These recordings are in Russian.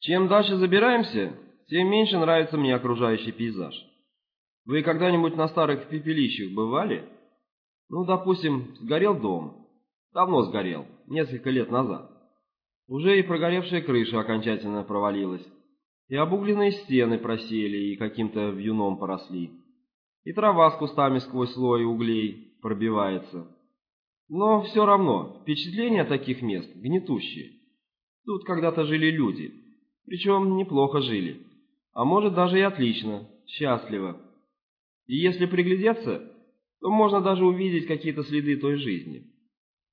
Чем дальше забираемся, тем меньше нравится мне окружающий пейзаж. Вы когда-нибудь на старых пепелищах бывали? Ну, допустим, сгорел дом. Давно сгорел, несколько лет назад. Уже и прогоревшая крыша окончательно провалилась. И обугленные стены просели и каким-то вьюном поросли. И трава с кустами сквозь слой углей пробивается. Но все равно, впечатления таких мест гнетущие. Тут когда-то жили люди, причем неплохо жили. А может даже и отлично, счастливо. И если приглядеться, то можно даже увидеть какие-то следы той жизни.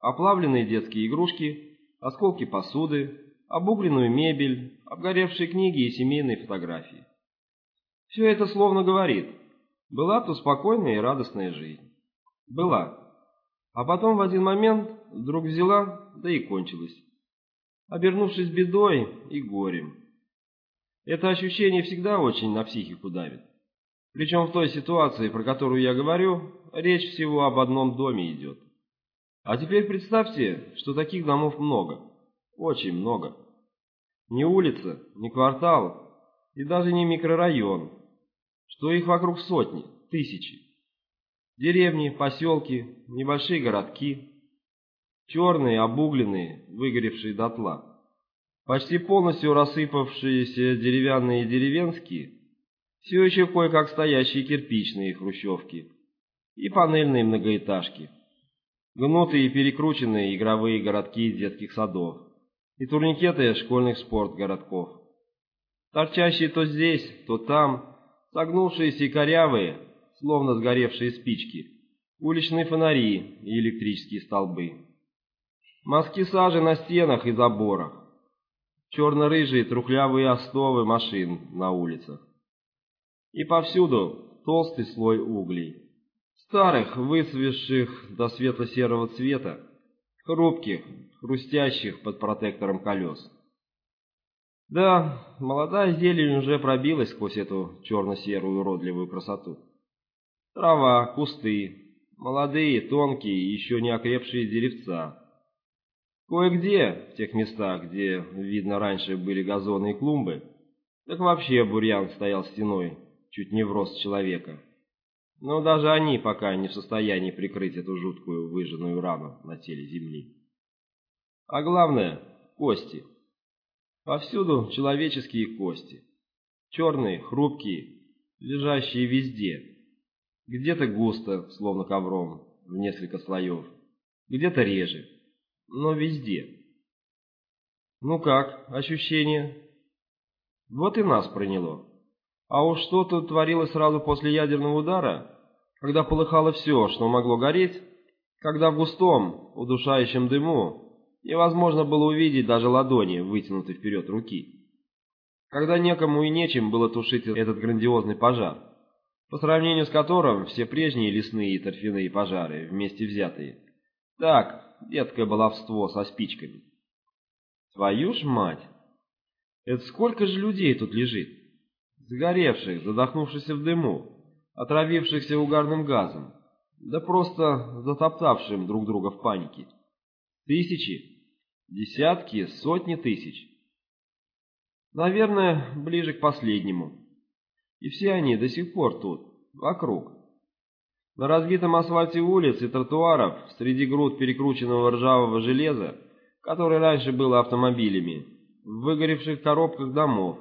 Оплавленные детские игрушки, осколки посуды, обугленную мебель, обгоревшие книги и семейные фотографии. Все это словно говорит, была то спокойная и радостная жизнь. Была. А потом в один момент вдруг взяла, да и кончилась. Обернувшись бедой и горем. Это ощущение всегда очень на психику давит. Причем в той ситуации, про которую я говорю, речь всего об одном доме идет. А теперь представьте, что таких домов много. Очень много. Не улица, не квартал и даже не микрорайон, что их вокруг сотни, тысячи. Деревни, поселки, небольшие городки, черные, обугленные, выгоревшие дотла. Почти полностью рассыпавшиеся деревянные деревенские, все еще кое-как стоящие кирпичные хрущевки и панельные многоэтажки, гнутые и перекрученные игровые городки детских садов и турникеты школьных спортгородков, торчащие то здесь, то там, согнувшиеся и корявые, словно сгоревшие спички, уличные фонари и электрические столбы. Мазки сажи на стенах и заборах, черно-рыжие трухлявые остовы машин на улицах. И повсюду толстый слой углей, старых, высвевших до светло-серого цвета, хрупких, хрустящих под протектором колес. Да, молодая зелень уже пробилась сквозь эту черно-серую уродливую красоту. Трава, кусты, молодые, тонкие, еще не окрепшие деревца. Кое-где, в тех местах, где, видно, раньше были газоны и клумбы, так вообще бурьян стоял стеной, чуть не в рост человека. Но даже они пока не в состоянии прикрыть эту жуткую выжженную рану на теле земли. А главное — кости. Повсюду человеческие кости. Черные, хрупкие, лежащие везде. Где-то густо, словно ковром, в несколько слоев. Где-то реже, но везде. Ну как, ощущение? Вот и нас проняло. А уж что тут творилось сразу после ядерного удара, когда полыхало все, что могло гореть, когда в густом, удушающем дыму невозможно было увидеть даже ладони, вытянутой вперед руки. Когда некому и нечем было тушить этот грандиозный пожар, по сравнению с которым все прежние лесные и торфяные пожары вместе взятые. Так, детское баловство со спичками. Твою ж мать! Это сколько же людей тут лежит? Сгоревших, задохнувшихся в дыму, отравившихся угарным газом, да просто затоптавшим друг друга в панике. Тысячи, десятки, сотни тысяч. Наверное, ближе к последнему. И все они до сих пор тут, вокруг. На разбитом асфальте улиц и тротуаров, среди груд перекрученного ржавого железа, которое раньше было автомобилями, в выгоревших коробках домов.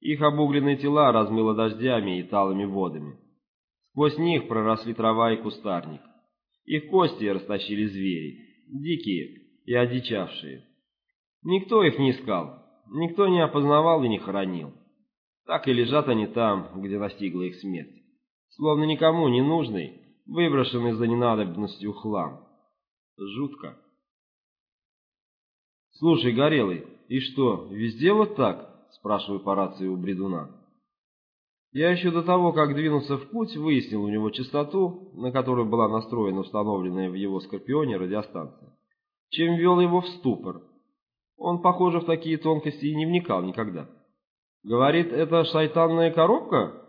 Их обугленные тела размыло дождями и талыми водами. Сквозь них проросли трава и кустарник. Их кости растащили звери, дикие и одичавшие. Никто их не искал, никто не опознавал и не хоронил. Так и лежат они там, где настигла их смерть словно никому не нужный, выброшенный за ненадобностью хлам. Жутко. «Слушай, Горелый, и что, везде вот так?» — спрашиваю по рации у бредуна. Я еще до того, как двинулся в путь, выяснил у него частоту, на которую была настроена установленная в его Скорпионе радиостанция, чем ввел его в ступор. Он, похоже, в такие тонкости и не вникал никогда. Говорит, это шайтанная коробка?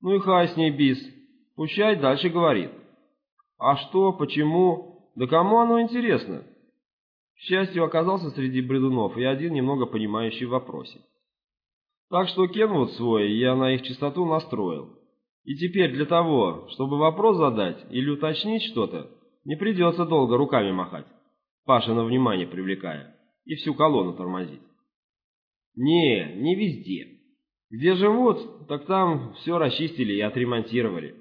Ну и хай с ней бис. Пущай дальше говорит. А что, почему? Да кому оно интересно? К счастью, оказался среди бредунов и один немного понимающий в вопросе. Так что Кенвуд свой я на их чистоту настроил. И теперь для того, чтобы вопрос задать или уточнить что-то, не придется долго руками махать, Пашина внимание привлекая, и всю колонну тормозить. Не, не везде. Где живут, так там все расчистили и отремонтировали,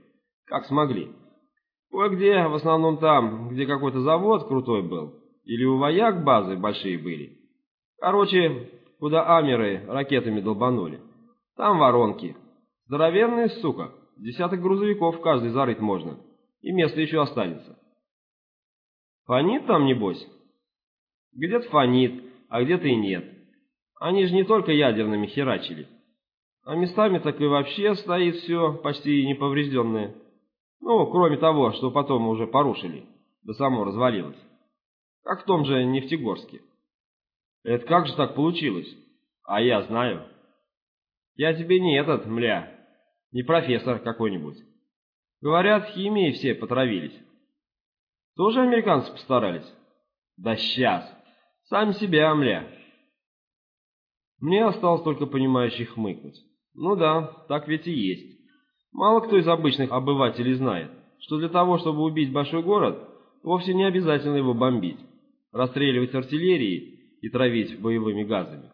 как смогли. Кое-где, в основном там, где какой-то завод крутой был, или у вояк базы большие были. Короче, куда амеры ракетами долбанули. Там воронки. Здоровенные, сука. Десяток грузовиков каждый зарыть можно. И место еще останется. Фонит там, небось? Где-то фонит, а где-то и нет. Они же не только ядерными херачили. А местами так и вообще стоит все почти неповрежденное. Ну, кроме того, что потом уже порушили, да само развалилось. Как в том же Нефтегорске. Это как же так получилось? А я знаю. Я тебе не этот, мля, не профессор какой-нибудь. Говорят, химией все потравились. Тоже американцы постарались? Да сейчас. Сам себя, мля. Мне осталось только понимающий хмыкнуть. Ну да, так ведь и есть. Мало кто из обычных обывателей знает, что для того, чтобы убить большой город, вовсе не обязательно его бомбить, расстреливать артиллерией и травить боевыми газами.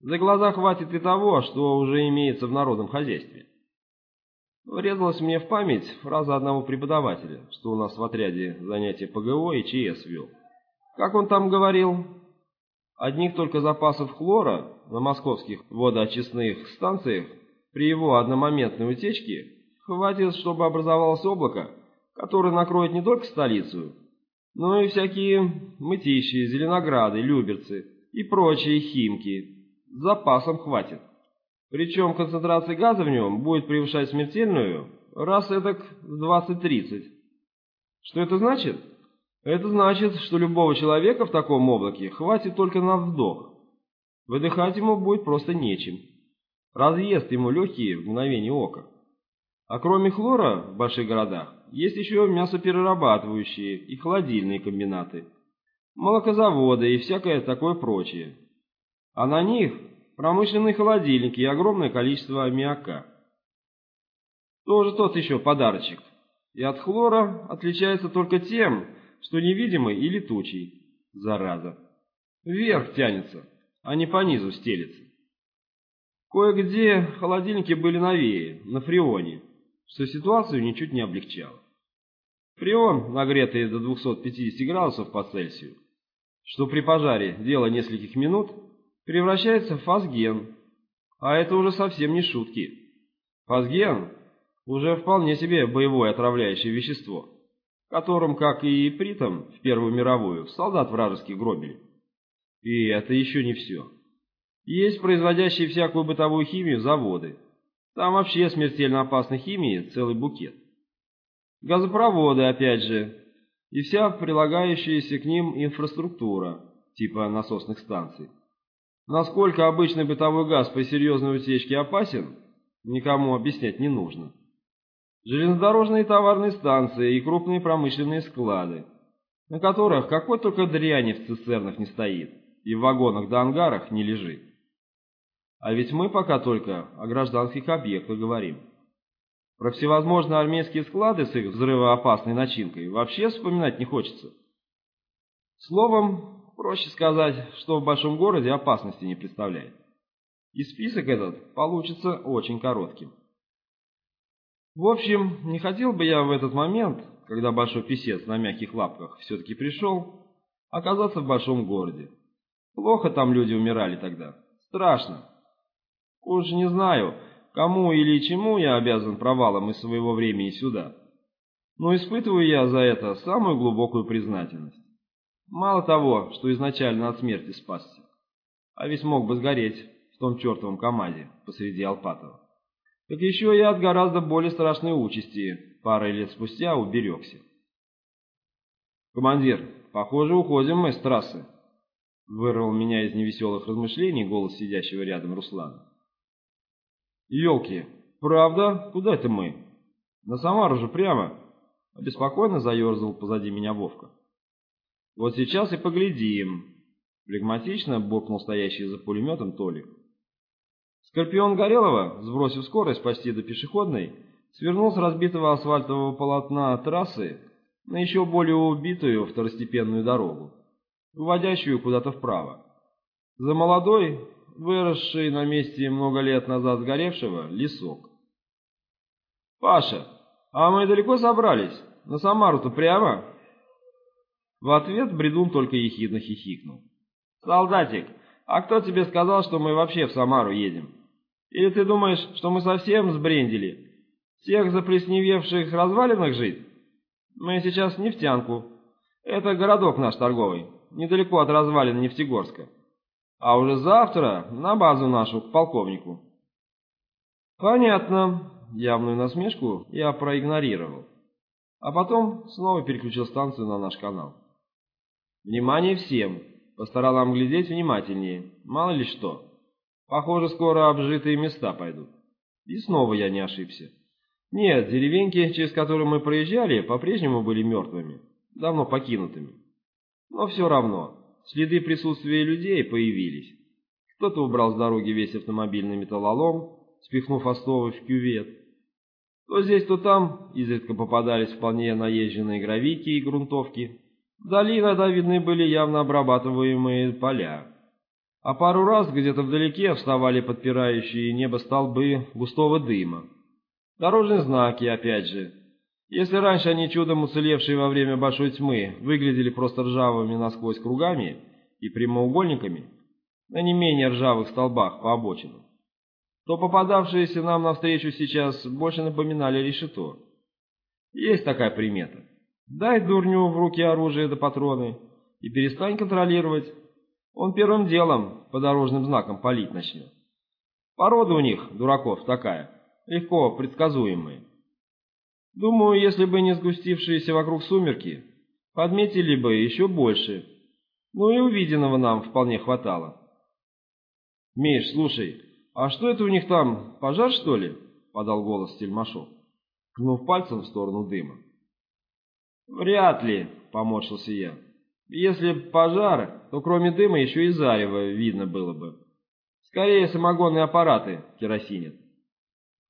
За глаза хватит и того, что уже имеется в народном хозяйстве. Врезалась мне в память фраза одного преподавателя, что у нас в отряде занятия ПГО и ЧС вел. Как он там говорил? Одних только запасов хлора на московских водоочистных станциях при его одномоментной утечке хватит, чтобы образовалось облако, которое накроет не только столицу, но и всякие мытищи, зеленограды, люберцы и прочие химки. Запасом хватит. Причем концентрация газа в нем будет превышать смертельную раз этак в 20-30. Что это значит? Это значит, что любого человека в таком облаке хватит только на вдох. Выдыхать ему будет просто нечем. Разъест ему легкие в мгновение ока. А кроме хлора в больших городах есть еще мясоперерабатывающие и холодильные комбинаты, молокозаводы и всякое такое прочее. А на них промышленные холодильники и огромное количество аммиака. Тоже тот еще подарочек. И от хлора отличается только тем, что невидимый и летучий, зараза. Вверх тянется, а не по низу стелется. Кое-где холодильники были новее, на фреоне, что ситуацию ничуть не облегчало. Фреон, нагретый до 250 градусов по Цельсию, что при пожаре дело нескольких минут, превращается в фосген, а это уже совсем не шутки. Фосген уже вполне себе боевое отравляющее вещество, которым, как и притом в Первую мировую, солдат вражеских гробили. И это еще не все. Есть производящие всякую бытовую химию заводы, там вообще смертельно опасной химии целый букет. Газопроводы, опять же, и вся прилагающаяся к ним инфраструктура, типа насосных станций. Насколько обычный бытовой газ при серьезной утечке опасен, никому объяснять не нужно. Железнодорожные товарные станции и крупные промышленные склады, на которых какой только дряни в цистернах не стоит и в вагонах да ангарах не лежит. А ведь мы пока только о гражданских объектах говорим. Про всевозможные армейские склады с их взрывоопасной начинкой вообще вспоминать не хочется. Словом, проще сказать, что в большом городе опасности не представляет. И список этот получится очень коротким. В общем, не хотел бы я в этот момент, когда большой писец на мягких лапках все-таки пришел, оказаться в большом городе. Плохо там люди умирали тогда. Страшно. Уж не знаю, кому или чему я обязан провалом из своего времени сюда, но испытываю я за это самую глубокую признательность. Мало того, что изначально от смерти спасся, а ведь мог бы сгореть в том чертовом КамАЗе посреди Алпатова. Так еще я от гораздо более страшной участи парой лет спустя уберегся. «Командир, похоже, уходим мы с трассы», — вырвал меня из невеселых размышлений голос сидящего рядом Руслана. «Елки, правда? Куда это мы?» «На Самару же прямо!» Обеспокоенно заерзал позади меня Вовка. «Вот сейчас и поглядим!» Флегматично буркнул стоящий за пулеметом Толик. Скорпион Горелого, сбросив скорость почти до пешеходной, свернул с разбитого асфальтового полотна трассы на еще более убитую второстепенную дорогу, уводящую куда-то вправо. За молодой, выросший на месте много лет назад сгоревшего, лесок. «Паша, а мы далеко собрались? На Самару-то прямо?» В ответ Бредун только ехидно хихикнул. «Солдатик, а кто тебе сказал, что мы вообще в Самару едем? Или ты думаешь, что мы совсем сбрендили? Всех заплесневевших развалинах жить? Мы сейчас Нефтянку. Это городок наш торговый, недалеко от развалин Нефтегорска. А уже завтра на базу нашу, к полковнику». «Понятно». Явную насмешку я проигнорировал. А потом снова переключил станцию на наш канал. «Внимание всем! По сторонам глядеть внимательнее, мало ли что. Похоже, скоро обжитые места пойдут». И снова я не ошибся. Нет, деревеньки, через которые мы проезжали, по-прежнему были мертвыми, давно покинутыми. Но все равно, следы присутствия людей появились. Кто-то убрал с дороги весь автомобильный металлолом, спихнув остовы в кювет. То здесь, то там изредка попадались вполне наезженные гравики и грунтовки, Вдали иногда видны были явно обрабатываемые поля. А пару раз где-то вдалеке вставали подпирающие небо столбы густого дыма. Дорожные знаки, опять же. Если раньше они чудом уцелевшие во время большой тьмы выглядели просто ржавыми насквозь кругами и прямоугольниками на не менее ржавых столбах по обочинам, то попадавшиеся нам навстречу сейчас больше напоминали решето. Есть такая примета. Дай дурню в руки оружие да патроны и перестань контролировать. Он первым делом по дорожным знакам палить начнет. Порода у них, дураков, такая, легко предсказуемая. Думаю, если бы не сгустившиеся вокруг сумерки, подметили бы еще больше. Ну и увиденного нам вполне хватало. «Миш, слушай, а что это у них там, пожар, что ли?» — подал голос Тельмашов, ткнув пальцем в сторону дыма. «Вряд ли», — поморщился я. «Если пожар, то кроме дыма еще и зарево видно было бы. Скорее самогонные аппараты керосинят».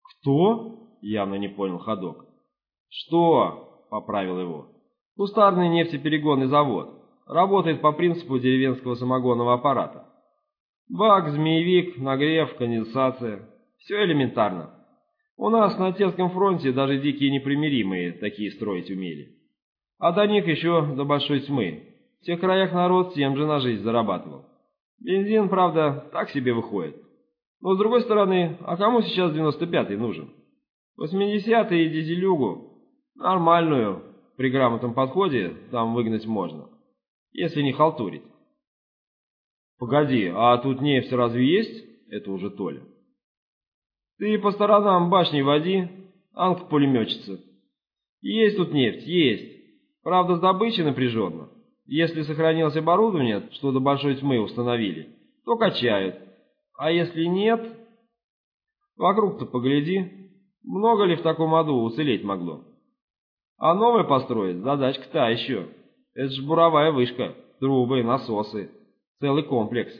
«Кто?» — явно не понял ходок. «Что?» — поправил его. «Кустарный нефтеперегонный завод. Работает по принципу деревенского самогонного аппарата. Бак, змеевик, нагрев, конденсация. Все элементарно. У нас на Терском фронте даже дикие непримиримые такие строить умели. А до них еще до большой тьмы. В тех краях народ тем же на жизнь зарабатывал. Бензин, правда, так себе выходит. Но с другой стороны, а кому сейчас 95-й нужен? 80-й и дизелюгу, нормальную, при грамотном подходе, там выгнать можно. Если не халтурить. Погоди, а тут нефть разве есть? Это уже Толя. Ты по сторонам башни води, анг-пулеметчица. Есть тут нефть, есть. Правда, с добычей напряженно. Если сохранилось оборудование, что до большой тьмы установили, то качают. А если нет... Вокруг-то погляди, много ли в таком аду уцелеть могло? А новое построить задачка та еще. Это ж буровая вышка, трубы, насосы, целый комплекс.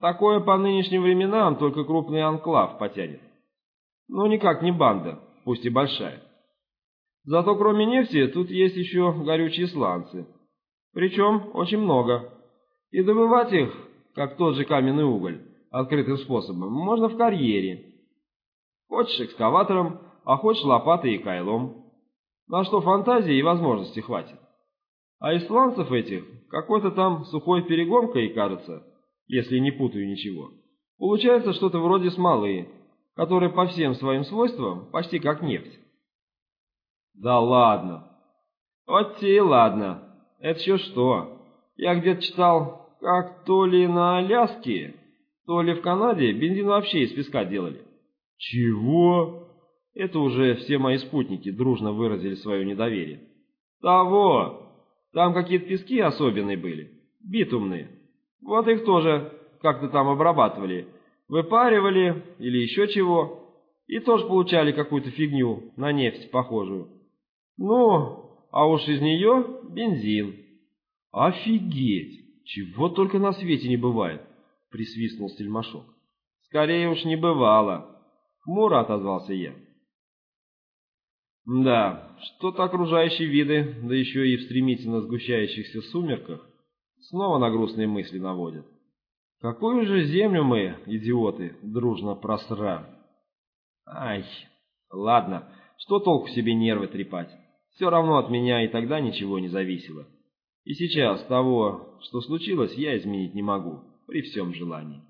Такое по нынешним временам только крупный анклав потянет. Ну никак не банда, пусть и большая. Зато кроме нефти тут есть еще горючие сланцы. Причем очень много. И добывать их, как тот же каменный уголь, открытым способом, можно в карьере. Хочешь экскаватором, а хочешь лопатой и кайлом. На что фантазии и возможности хватит. А из сланцев этих какой-то там сухой перегонкой, кажется, если не путаю ничего. Получается что-то вроде смолы, которая по всем своим свойствам почти как нефть. Да ладно. Вот те и ладно. Это еще что? Я где-то читал, как то ли на Аляске, то ли в Канаде бензин вообще из песка делали. Чего? Это уже все мои спутники дружно выразили свое недоверие. Того! Там какие-то пески особенные были, битумные. Вот их тоже как-то там обрабатывали, выпаривали или еще чего, и тоже получали какую-то фигню на нефть похожую. Ну, а уж из нее бензин. Офигеть! Чего только на свете не бывает, присвистнул Стельмашок. Скорее уж не бывало. Хмуро отозвался я. Да, что-то окружающие виды, да еще и в стремительно сгущающихся сумерках, снова на грустные мысли наводят. Какую же землю мы, идиоты, дружно просрали? Ай, ладно, что толку себе нервы трепать? Все равно от меня и тогда ничего не зависело. И сейчас того, что случилось, я изменить не могу, при всем желании.